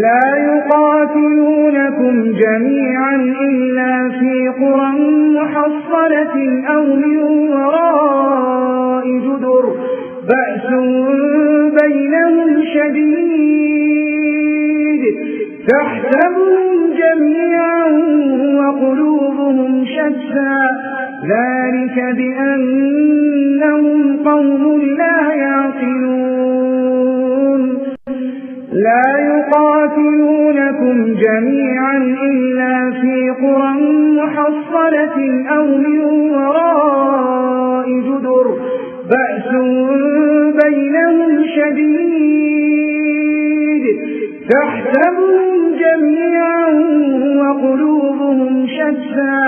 لا يقاتلونكم جميعا إلا في قرى محصلة أو من وراء جدر. بأس بينهم شديد. تحسبهم جميعا وقلوبهم شتى. ذلك بأنهم قوم لا يعقلون. لا يقاتلونكم جميعا إلا في قرى محصلة أو من وراء جدر. بأس بينهم شديد. تحسبهم جميعا وقلوبهم شتى.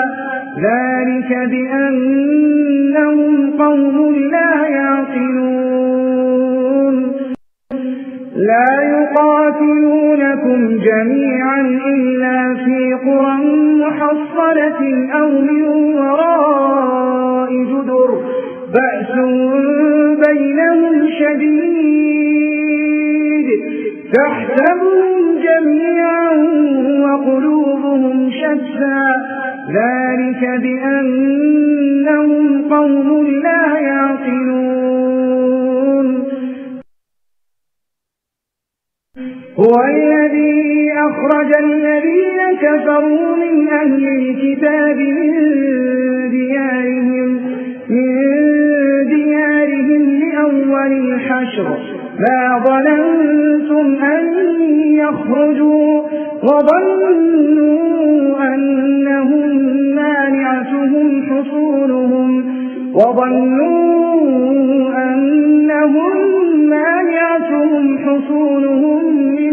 ذلك بأنهم قوم لا يعقلون. لا يقاتلونكم جميعا إلا في قرى محصلة أو من وراء جدر. بأس بينهم شديد. تحسبهم جميعا وقلوبهم شتى. ذلك بأنهم قوم لا يعقلون. هو الذي أخرج الذين كفروا من أهل الكتاب من ديارهم من ديارهم لأول الحشر. ما ظننتم أن يخرجوا وظنوا أنهم مانعتهم حصولهم وظنوا أنهم مانعتهم حصولهم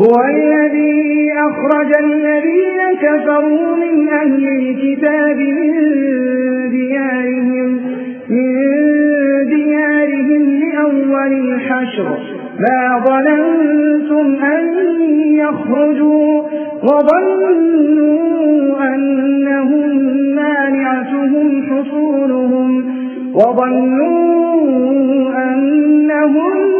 هو الذي أخرج الذين كفروا من أهل الكتاب من ديارهم من ديارهم لأول الحشر. ما ظننتم أن يخرجوا وظنوا أنهم مانعتهم حصولهم وظنوا أنهم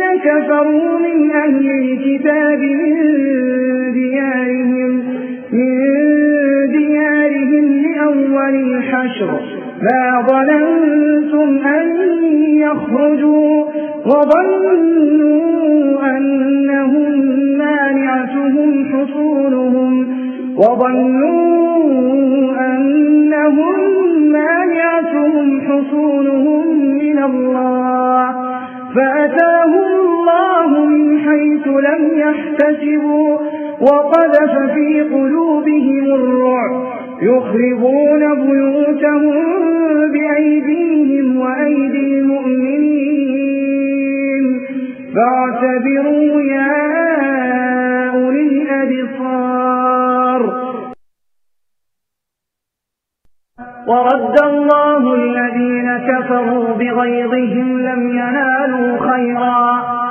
كفروا من أهل الكتاب من ديارهم من ديارهم لأول الحشر. ما ظننتم أن يخرجوا وظنوا أنهم مانعتهم حصولهم وظنوا أنهم مانعتهم حصولهم من الله. فأتاهم من حيث لم يحتسبوا وقذف في قلوبهم الرعب. يخربون بيوتهم بأيديهم وأيدي المؤمنين. فاعتبروا يا أولي الأبصار. ورد الله الذين كفروا بغيظهم لم ينالوا خيرا.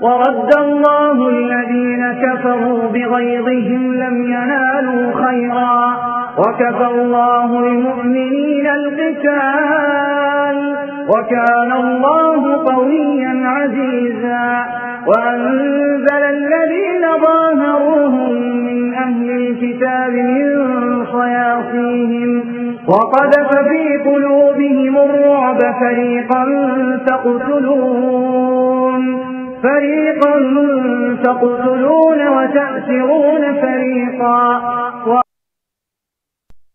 ورد الله الذين كفروا بغيظهم لم ينالوا خيرا. وكفى الله المؤمنين القتال. وكان الله قويا عزيزا. وأنزل الذين ظاهروهم من أهل الكتاب من صياصيهم. وقذف في قلوبهم الرعب فريقا تقتلون. فريقا تقتلون وتأسرون فريقا.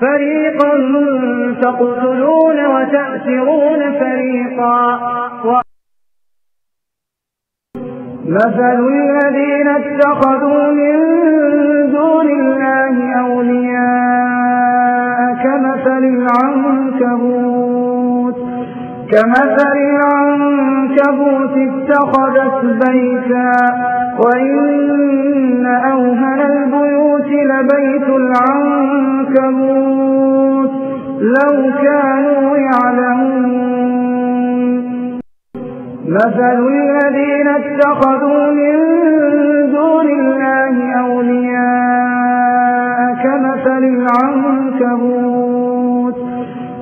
فريقا تقتلون وتأسرون فريقا. مثل الذين اتخذوا من دون الله أولياء كمثل العنكبوت. كمثل العنكبوت اتخذت بيتا وإن أوهن البيوت لبيت العنكبوت لو كانوا يعلمون مثل الذين اتخذوا من دون الله أولياء كمثل العنكبوت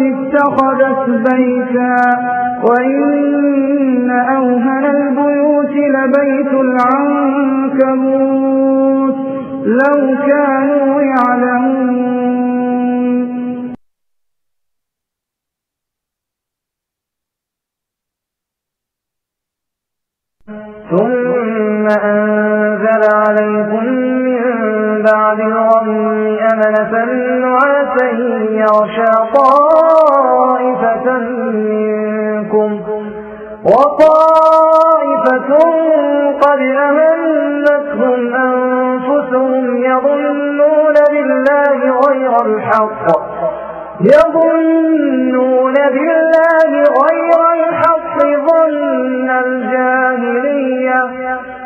اتخذت بيتا وإن أوهن البيوت لبيت العنكبوت لو كانوا يعلمون ثم أنزل عليكم من بعد الغم أمنة نعاسا يغشى طائفة منكم. وطائفة قد أهمتهم أنفسهم يظنون بالله غير الحق. يظنون بالله غير الحق ظن الجاهلية.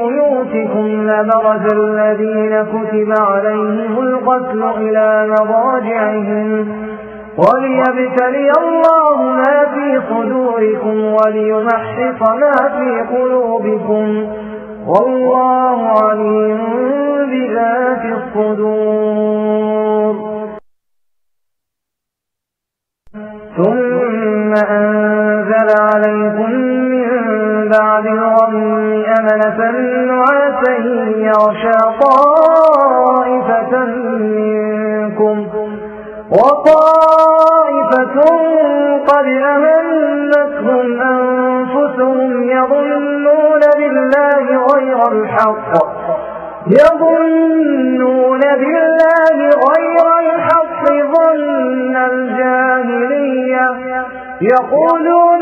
بيوتكم لبرز الذين كتب عليهم القتل إلى مضاجعهم وليبتلي الله ما في صدوركم وليمحص ما في قلوبكم والله عليم بذات الصدور. ثم أنزل عليكم بعد الغم أمنة نعاسا يغشى طائفة منكم وطائفة قد أهمتهم أنفسهم يظنون بالله غير الحق يظنون بالله غير الحق ظن الجاهلية يقولون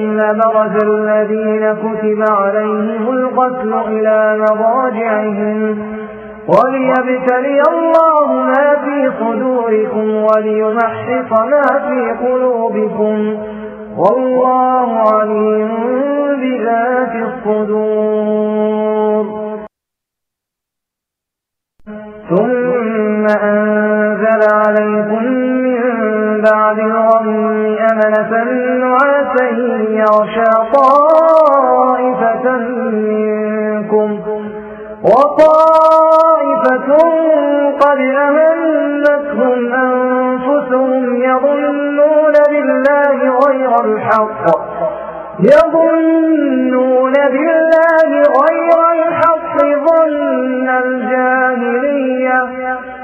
بيوتكم لبرز الذين كتب عليهم القتل إلى مضاجعهم وليبتلي الله ما في صدوركم وليمحص ما في قلوبكم والله عليم بذات الصدور. ثم أنزل عليكم من بعد الغم أمنة نعاسا يغشى طائفة منكم وطائفة قد أهمتهم أنفسهم يظنون بالله غير الحق يظنون بالله غير الحق ظن الجاهلية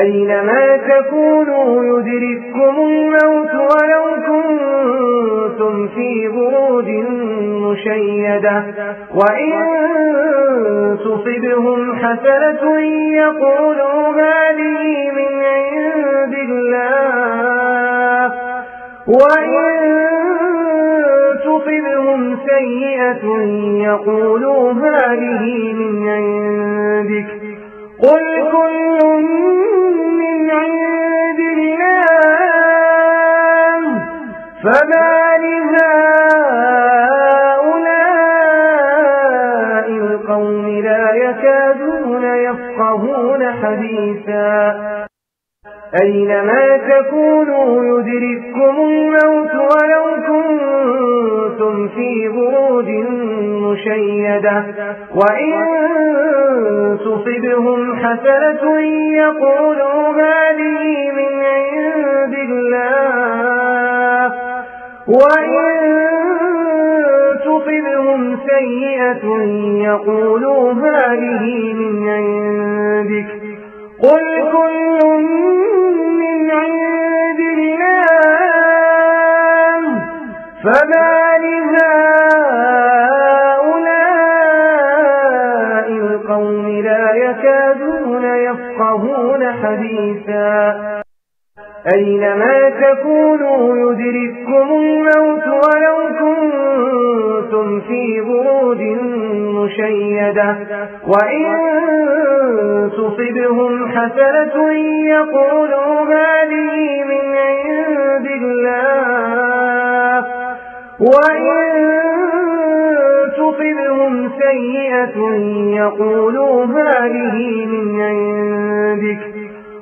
أينما تكونوا يدرككم الموت ولو كنتم في برود مشيدة وإن تصبهم حسنة يقولوا هذه من عند الله وإن تصبهم سيئة يقولوا هذه من عندك قل كل من عند الله فما لهؤلاء القوم لا يكادون يفقهون حديثا. أينما تكونوا يدرككم الموت ولو كنتم في برود مشيدة. وإن تصبهم حسنة يقولوا هذه من عند الله. وإن تصبهم سيئة يقولوا هذه من عندك. قل كل حديثا. أينما تكونوا يدرككم الموت ولو كنتم في برود مشيدة. وإن تصبهم حسنة يقولوا هذه من عند الله. وإن تصبهم سيئة يقولوا هذه من عندك.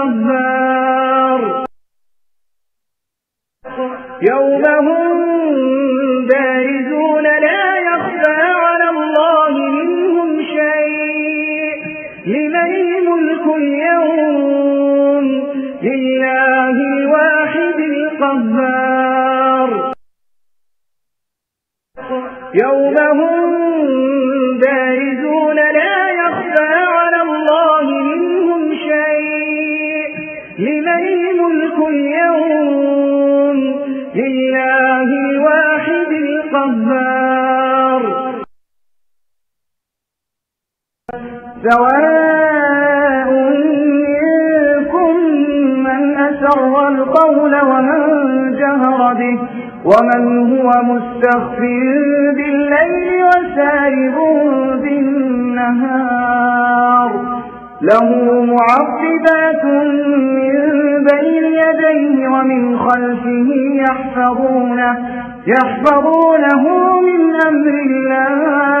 القهار يوم هم بارزون لا يخفى على الله منهم شيء. لمن الملك اليوم؟ لله الواحد القهار. يوم سواء منكم من أسر القول ومن جهر به ومن هو مستخف بالليل وسارب بالنهار. له معقبات من بين يديه ومن خلفه يحفظونه يحفظونه من أمر الله.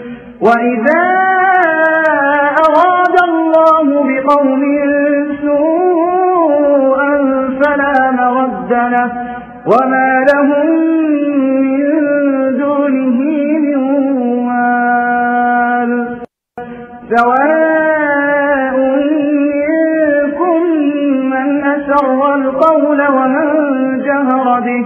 وإذا أراد الله بقوم سوءا فلا مرد له وما لهم من دونه من وال سواء منكم من أسر القول ومن جهر به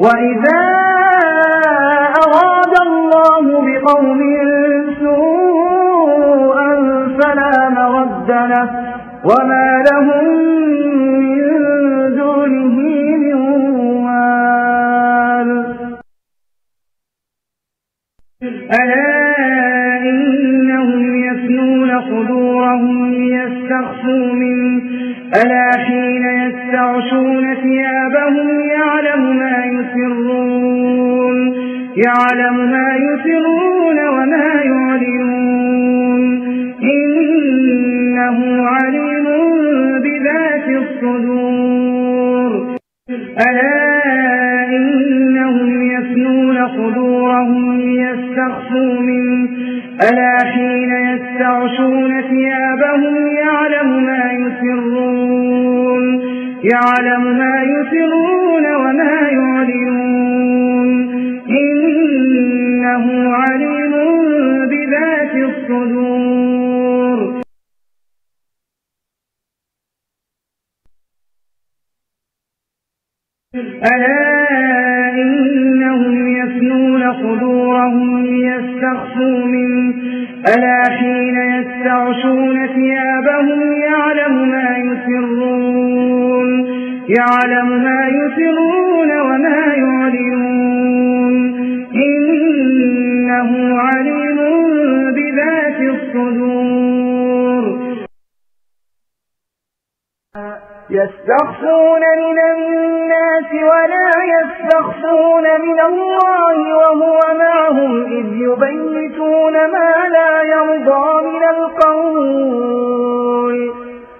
وإذا أراد الله بقوم سوءا فلا مرد له وما لهم من دونه من وال ألا إنهم يثنون صدورهم ليستخفوا منه ألا حين يستعشون ثيابهم يعلم ما يسرون يعلم ما يسرون وما يعلنون. إنه عليم بذات الصدور. ألا إنهم يثنون صدورهم ليستخفوا منه. ألا حين يستعشون ثيابهم يعلم يعلم ما يسرون وما يعلنون. إنه عليم بذات الصدور. ألا إنهم يثنون صدورهم ليستخفوا منه. ألا حين يستعشون ثيابهم يعلم ما يسرون يعلم ما يسرون وما يعلنون. إنه عليم بذات الصدور. يستخفون من الناس ولا يستخفون من الله وهو معهم إذ يبيتون ما لا يرضى من القول.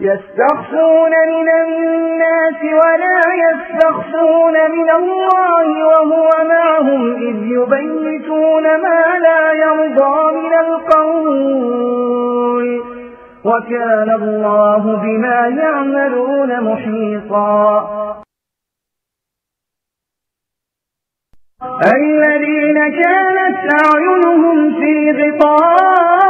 يستخفون من الناس ولا يستخفون من الله وهو معهم إذ يبيتون ما لا يرضى من القول. وكان الله بما يعملون محيطا. الذين كانت أعينهم في غطاء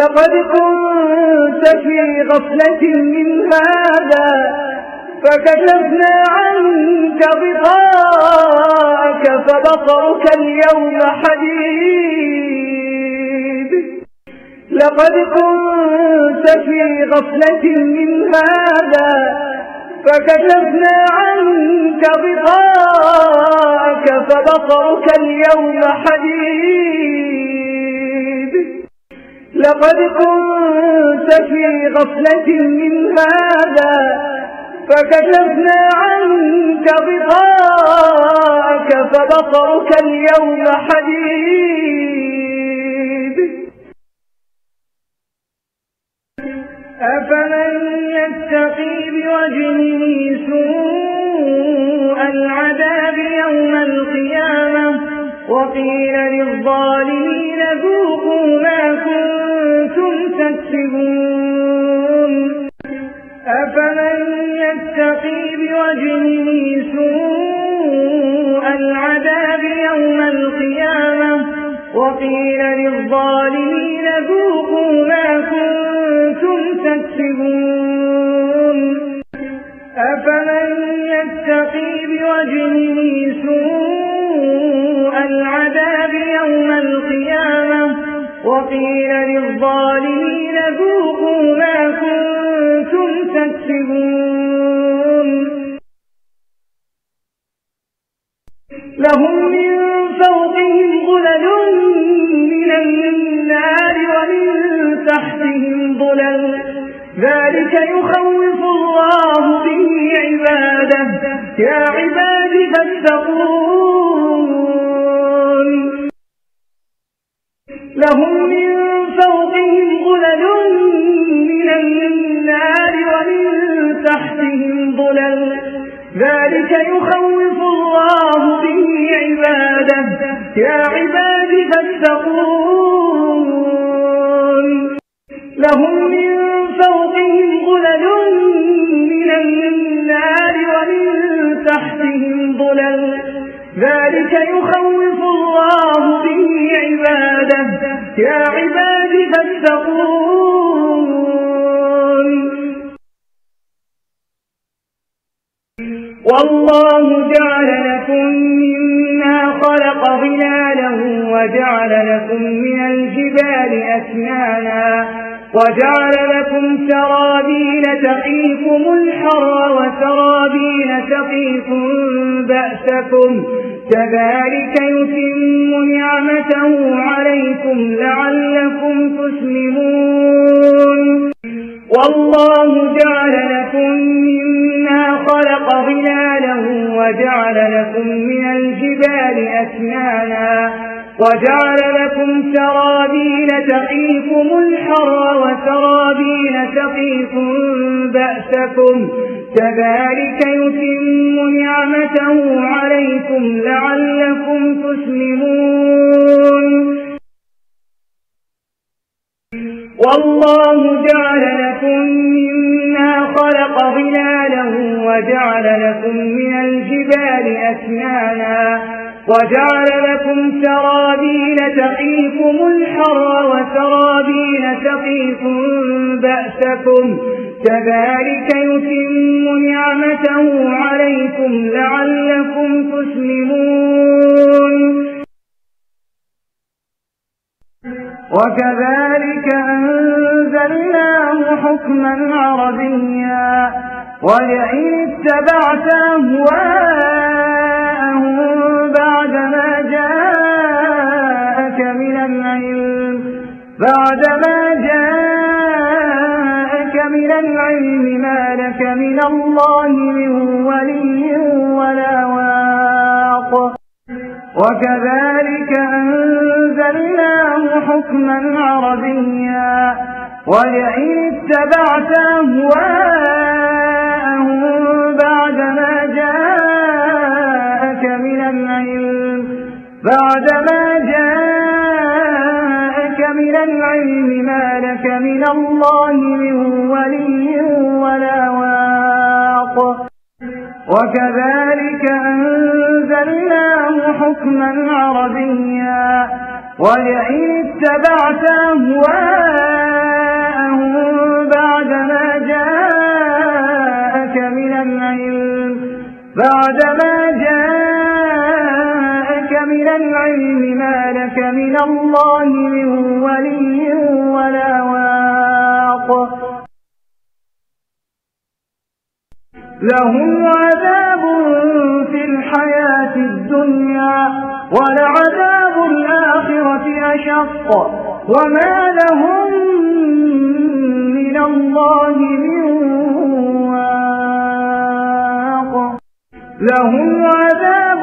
لقد كنت في غفلة من هذا فكشفنا عنك بطاءك فبصرك اليوم حديد. لقد كنت في غفلة من هذا فكشفنا عنك بطاءك فبصرك اليوم حديد. لقد كنت في غفلة من هذا فكشفنا عنك بطاءك فبصرك اليوم حديد. أفمن يتقي بوجهه سوء العذاب يوم القيامة؟ وقيل للظالمين ذوقوا ما كنتم تكسبون. أفمن يتقي بوجهه سوء العذاب يوم القيامة؟ وقيل للظالمين ذوقوا ما كنتم تكسبون. أفمن يتقي بوجهه سوء العذاب يوم القيامة وقيل للظالمين ذوقوا ما كنتم تكسبون. لهم من فوقهم ظلل من النار ومن تحتهم ظلل. ذلك يخوف الله به عباده. يا عباد فاتقون لهم من فوقهم ظلل من النار ومن تحتهم ظلل. ذلك يخوف الله به عباده. يا عباد فاتقون. لهم من فوقهم ظلل من النار ومن تحتهم ظلل. ذلك يخوف الله به عباده. يا عباد فاتقون. والله جعل لكم مما خلق ظلالا وجعل لكم من الجبال أسنانا وجعل لكم سرابيل تقيكم الحر وسرابيل تقيكم بأسكم. كذلك يتم نعمته عليكم لعلكم تسلمون. والله جعل لكم مما خلق ظلالا وجعل لكم من الجبال أسنانا وجعل لكم سرابيل تقيكم الحر وسرابيل تقيكم بأسكم. كذلك يتم نعمته عليكم لعلكم تسلمون. والله جعل لكم مما خلق ظلالا وجعل لكم من الجبال أسنانا وجعل لكم سرابيل تقيكم الحر وسرابيل تقيكم بأسكم. كذلك يتم نعمته عليكم لعلكم تسلمون. وكذلك أنزلناه حكما عربيا. ولئن اتبعت أهواءهم بعدما جاءك من العلم بعدما جاءك من العلم ما لك من الله من ولي ولا واق. وكذلك أنزلناه حكما عربيا ولئن اتبعت أهواءهم بعدما جاءك بعدما جاءك من العلم ما لك من الله من ولي ولا واق. وكذلك أنزلناه حكما عربيا. ولئن اتبعت أهواءهم بعدما جاءك من العلم بعدما جاءك من العلم ما لك من الله من ولي ولا واق. لهم عذاب في الحياة الدنيا ولعذاب الآخرة أشق. وما لهم من الله من واق. لهم عذاب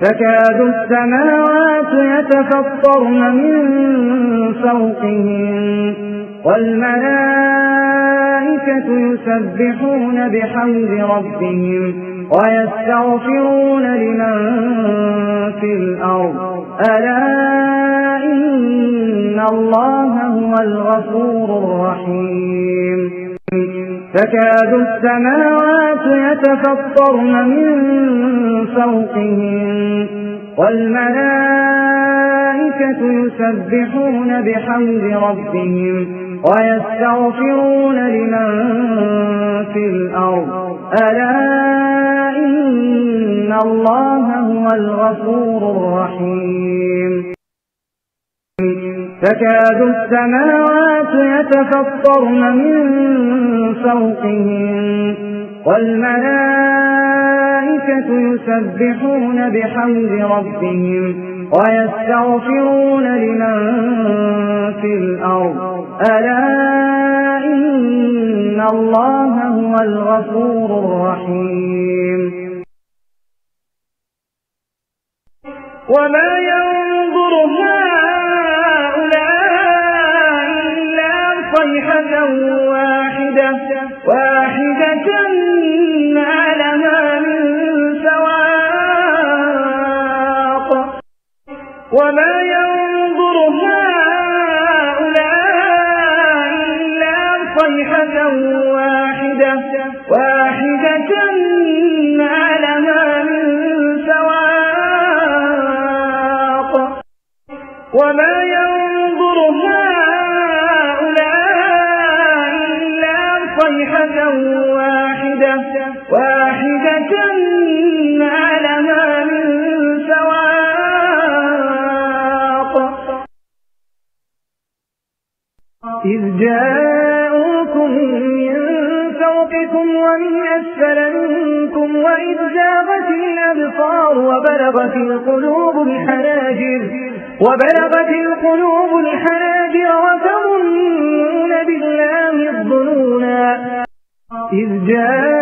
تكاد السماوات يتفطرن من فوقهم والملائكة يسبحون بحمد ربهم ويستغفرون لمن في الأرض. ألا إن الله هو الغفور الرحيم. تكاد السماوات يتفطرن من فوقهم والملائكة يسبحون بحمد ربهم ويستغفرون لمن في الأرض. ألا إن الله هو الغفور الرحيم. تكاد السماوات يتفطرن من فوقهم والملائكة يسبحون بحمد ربهم ويستغفرون لمن في الأرض. ألا إن الله هو الغفور الرحيم. وما ينظر هؤلاء صيحة واحدة واحدة على من سواق. وما واحدة على من سواق. إذ جاءوكم من فوقكم ومن أسفل منكم وإذ زاغت الأبصار وبلغت القلوب الحناجر وبلغت القلوب الحناجر وتظنون بالله الظنونا. إذ جاءوكم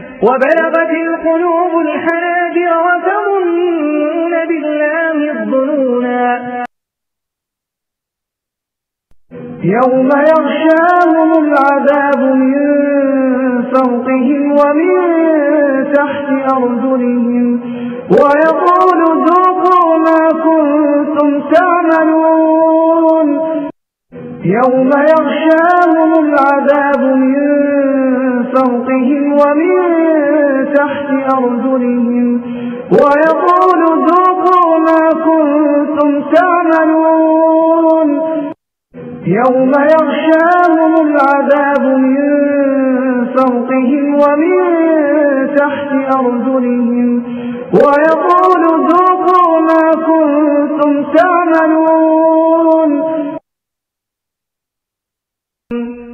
وبلغت القلوب الحناجر وتظنون بالله الظنونا. يوم يغشاهم العذاب من فوقهم ومن تحت أرجلهم ويقول ذوقوا ما كنتم تعملون. يوم يغشاهم العذاب من فوقهم ومن تحت أرجلهم. ويقول ذوقوا ما كنتم تعملون. يوم يغشاهم العذاب من فوقهم ومن تحت أرجلهم. ويقول ذوقوا ما كنتم تعملون.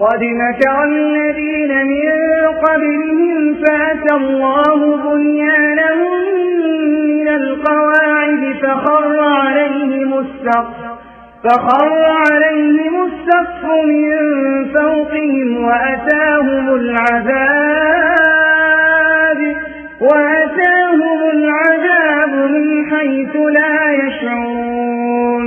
قد مكر الذين من قبلهم فأتى الله بنيانهم من القواعد فخر عليهم السقف فخر عليهم السقف من فوقهم وأتاهم العذاب وأتاهم العذاب من حيث لا يشعرون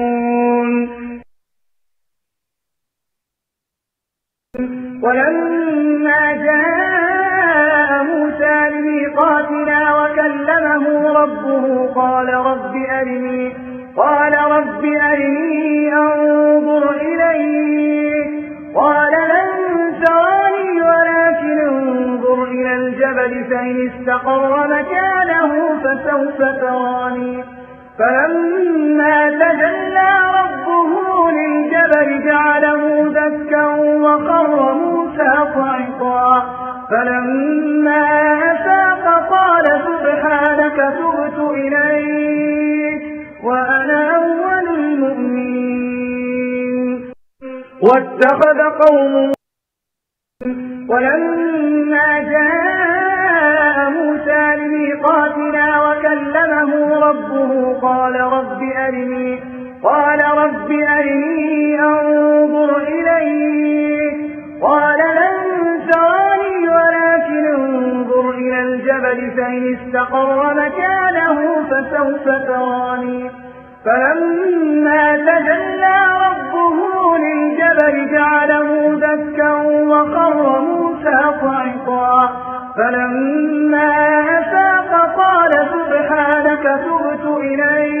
ولما جاء موسى لميقاتنا وكلمه ربه قال رب أرني قال رب أرني أنظر إليك. قال لن تراني ولكن انظر إلى الجبل فإن استقر مكانه فسوف تراني. فلما تجلى ربه للجبل جعله دكا وخر موسى صعقا فلما أفاق قال سبحانك تبت إليك وأنا أول المؤمنين. واتخذ قوم ولما جاء موسى لميقاتنا وكلمه ربه قال رب أرني قال رب أرني أنظر إليك. قال لن تراني ولكن انظر إلى الجبل فإن استقر مكانه فسوف تراني. فلما تجلى ربه للجبل جعله دكا وخر موسى صعقا. فلما أفاق قال سبحانك تبت إليك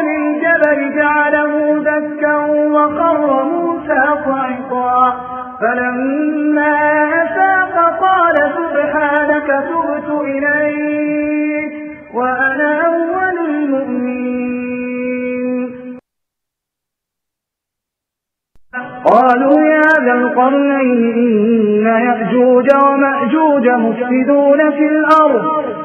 للجبل جعله دكا وقر موسى صعقا. فلما أفاق قال سبحانك تبت إليك وأنا أول المؤمنين. قالوا يا ذا القرنين إن يأجوج ومأجوج مفسدون في الأرض.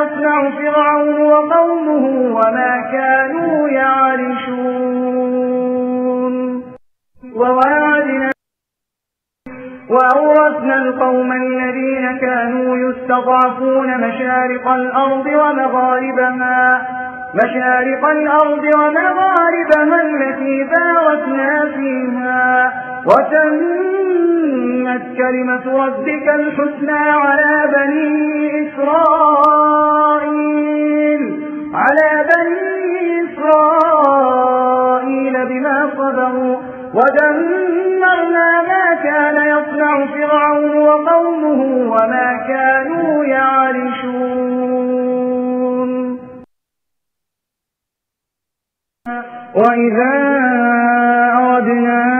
يصنع فرعون وقومه وما كانوا يعرشون. وواعدنا وأورثنا القوم الذين كانوا يستضعفون مشارق الأرض ومغاربها. مشارق الأرض ومغاربها التي باركنا فيها. وتمت كلمة ربك الحسنى على بني إسرائيل. على بني إسرائيل بما صبروا. ودمرنا ما كان يصنع فرعون وقومه وما كانوا يعرشون. وإذا أردنا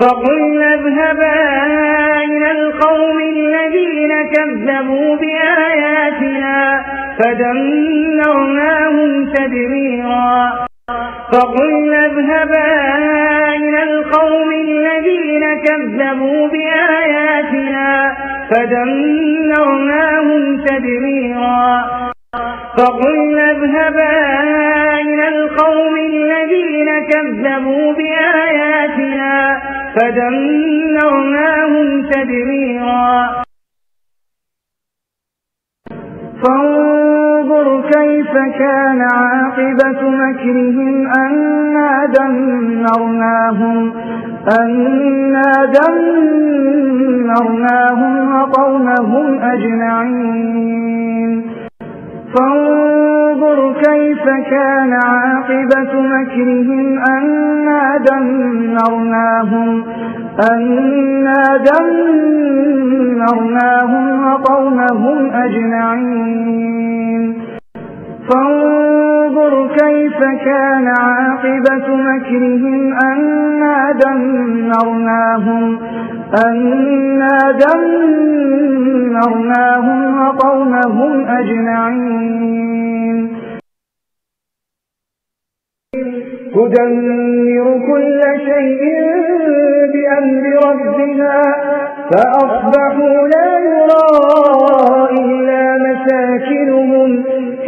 فقلنا اذهبا إلى القوم الذين كذبوا بآياتنا فدمرناهم تدميرا. فقلنا اذهبا إلى القوم الذين كذبوا بآياتنا فدمرناهم تدميرا. فقلنا اذهبا إلى القوم الذين كذبوا بآياتنا فدمرناهم تدميرا. فانظر كيف كان عاقبة مكرهم. أنا دمرناهم أنا دمرناهم وقومهم أجمعين. فانظر كيف كان عاقبة مكرهم أنا دمرناهم, أنا دمرناهم وقومهم أجمعين. فانظر كيف كان عاقبة مكرهم أنا دمرناهم أنا دمرناهم وقومهم أجمعين. تدمر كل شيء بأمر ربها فأصبحوا لا يرى إلا مساكنهم.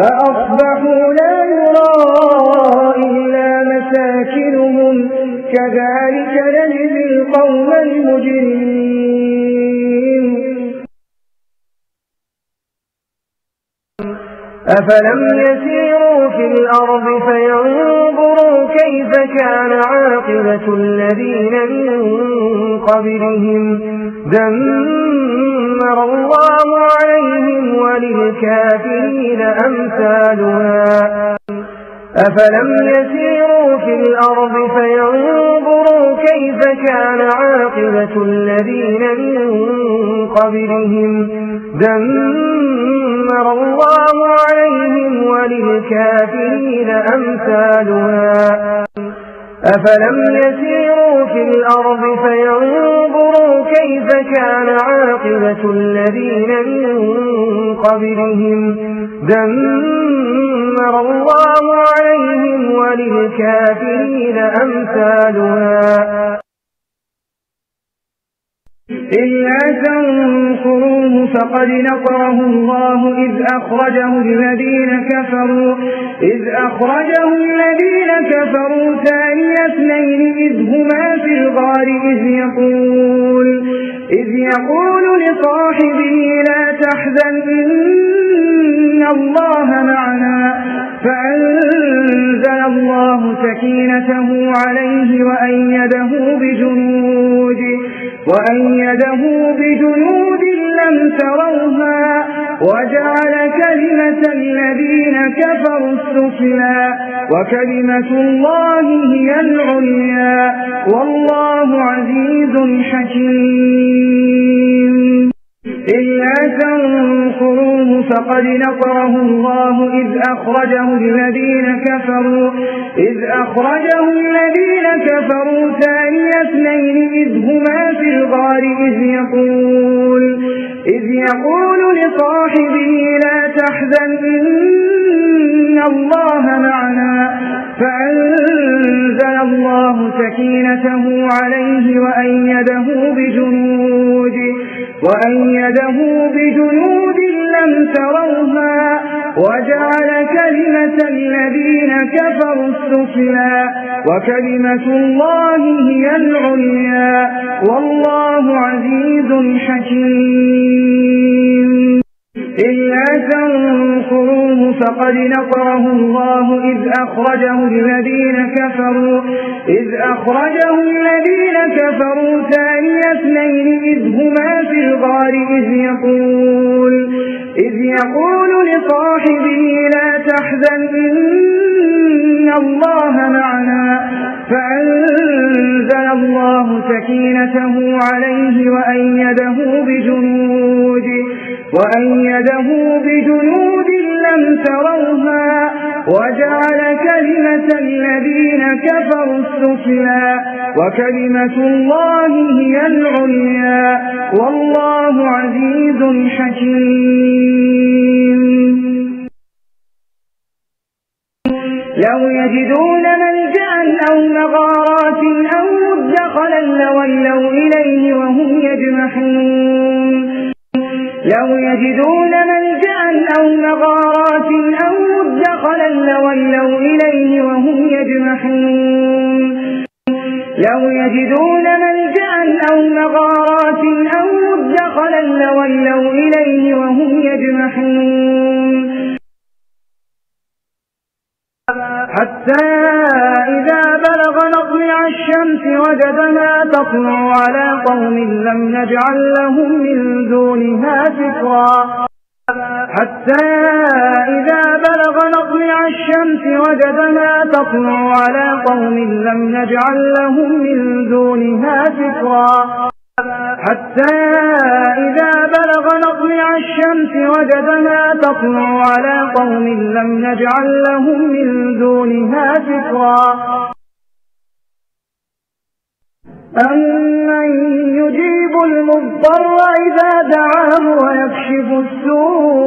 فأصبحوا لا يرى إلا مساكنهم. كذلك نجزي القوم المجرمين. أفلم يسيروا في الأرض فينظروا كيف كان عاقبة الذين من قبلهم. دمر الله عليهم وللكافرين أمثالها. أفلم يسيروا في الأرض فينظروا كيف كان عاقبة الذين من قبلهم. دمر الله عليهم وللكافرين أمثالها. أفلم يسيروا في الأرض فينظروا كيف كان عاقبة الذين من قبلهم دمر الله عليهم وللكافرين أمثالها. إلا تنصروه فقد نصره الله إذ أخرجه الذين كفروا إذ أخرجه الذين كفروا ثاني اثنين إذ هما في الغار إذ يقول إذ يقول لصاحبه لا تحزن إن الله معنا فأنزل الله سكينته عليه وأيده بجنود. وأيده بجنود لم تروها وجعل كلمة الذين كفروا السفلى وكلمة الله هي العليا والله عزيز حكيم. إلا تنصروه فقد نصره الله إذ أخرجه الذين كفروا إذ أخرجه الذين كفروا ثاني اثنين إذ هما في الغار إذ يقول إذ يقول لصاحبه لا تحزن إن الله معنا فأنزل الله سكينته عليه وأيده بجنود وأيده بجنود لم تروها وجعل كلمة الذين كفروا السفلى وكلمة الله هي العليا والله عزيز حكيم. إلا تنصروه فقد نصره الله إذ أخرجه الذين كفروا إذ أخرجه الذين كفروا ثاني اثنين إذ هما في الغار إذ يقول إذ يقول لصاحبه لا تحزن إن الله معنا. فأنزل الله سكينته عليه وأيده بجنود. وأيده بجنود لم تروها وجعل كلمة الذين كفروا السفلى وكلمة الله هي العليا والله عزيز حكيم. لو يجدون ملجأ أو مغارات أو مدخلا لولوا إليه وهم يجمحون. لو يجدون ملجأ أو مغارات أو مدخلا لولوا إليه وهم يجمحون. لو يجدون ملجأ أو مغارات أو مدخلا لولوا إليه وهم يجمحون. حتى إذا بلغ نطلع الشمس وجدنا تطلع على قوم لم نجعل لهم من دونها سترا حتى إذا بلغ نطلع الشمس وجدنا تطلع على قوم لم نجعل لهم من دونها سترا حتى إذا بلغ نطلع الشمس وجدنا تطلع على قوم لم نجعل لهم من دونها سترا أمن يجيب المضطر إذا دعاه ويكشف السوء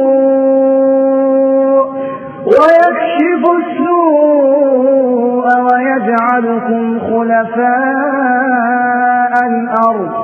ويكشف السوء ويجعلكم خلفاء الأرض.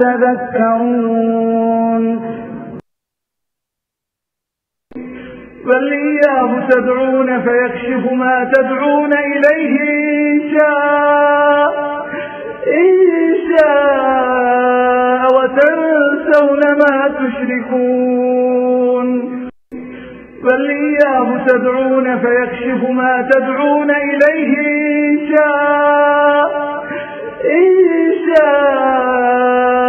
تذكرون. بل إياه تدعون فيكشف ما تدعون إليه إن شاء. إن شاء وتنسون ما تشركون. بل إياه تدعون فيكشف ما تدعون إليه إن شاء. إن شاء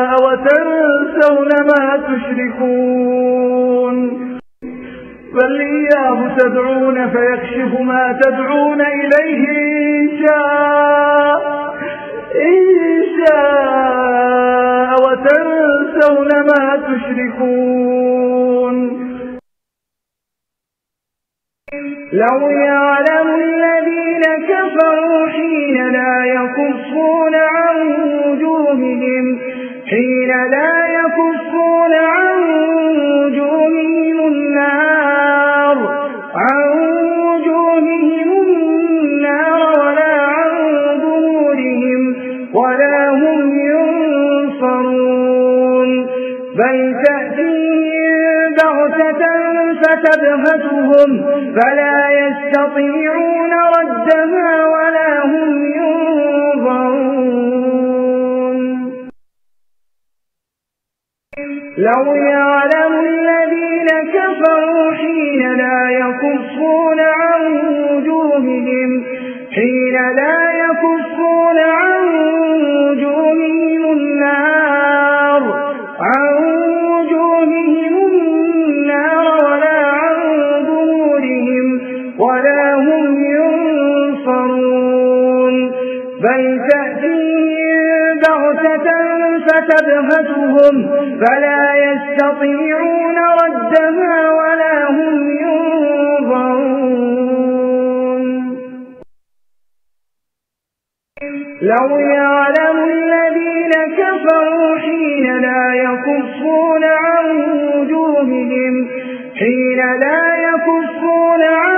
وتنسون ما تشركون. بل إياه تدعون فيكشف ما تدعون إليه إن شاء. إن شاء وتنسون ما تشركون. لو يعلم الذين كفروا حين لا يكفون عن وجوههم حين لا يكفون عن وجوههم النار عن وجوههم النار ولا عن ظهورهم ولا هم ينصرون. بل تأتيهم بغتة فتبهتهم فلا يستطيعون ردها ولا هم ينظرون لو يعلم الذين كفروا حين لا يكفون عن وجوههم حين لا يكفون عن وجوههم النار عن وجوههم النار ولا عن ظهورهم ولا هم ينصرون. بل تأتيهم بغتة فتبهتهم فلا يستطيعون ردها ولا هم ينظرون. لو يعلم الذين كفروا حين لا يكفون عن وجوههم حين لا يكفون عن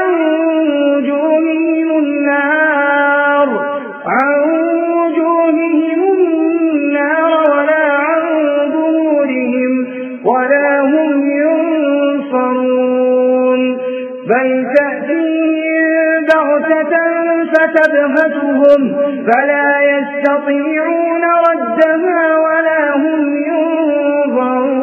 فتبهتهم فلا يستطيعون ردها ولا هم ينظرون.